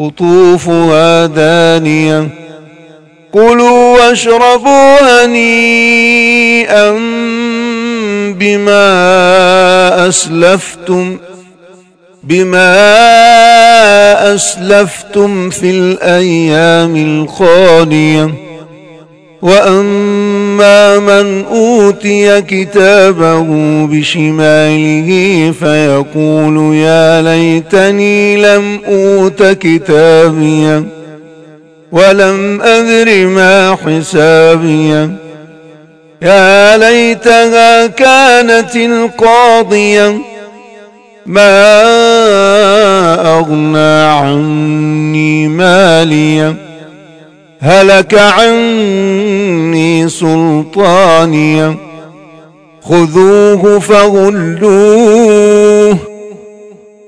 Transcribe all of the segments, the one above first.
قطوفها دانية. كلوا واشربوا هنيئا بما أسلفتم بما أسلفتم في الأيام الخالية. وأما من أوتي كتابه بشماله فيقول يا ليتني لم أوت كتابيا ولم أدر ما حسابيا يا ليتها كانت القاضية ما أغنى عني ماليا هلك عني سلطانيا خذوه فغلوه.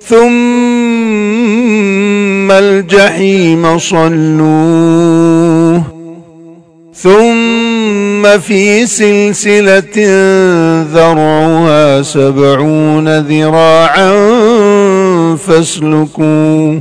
ثم الجحيم صلوه. ثم في سلسلة ذرعها سبعون ذراعا فاسلكوه.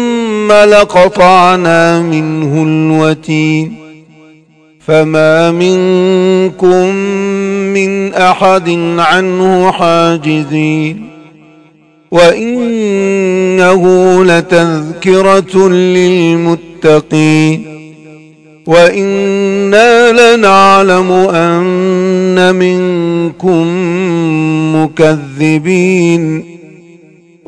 لقطعنا منه الوتين فما منكم من أحد عنه حاجزين وإنه لتذكرة للمتقين وإنا لنعلم أن منكم مكذبين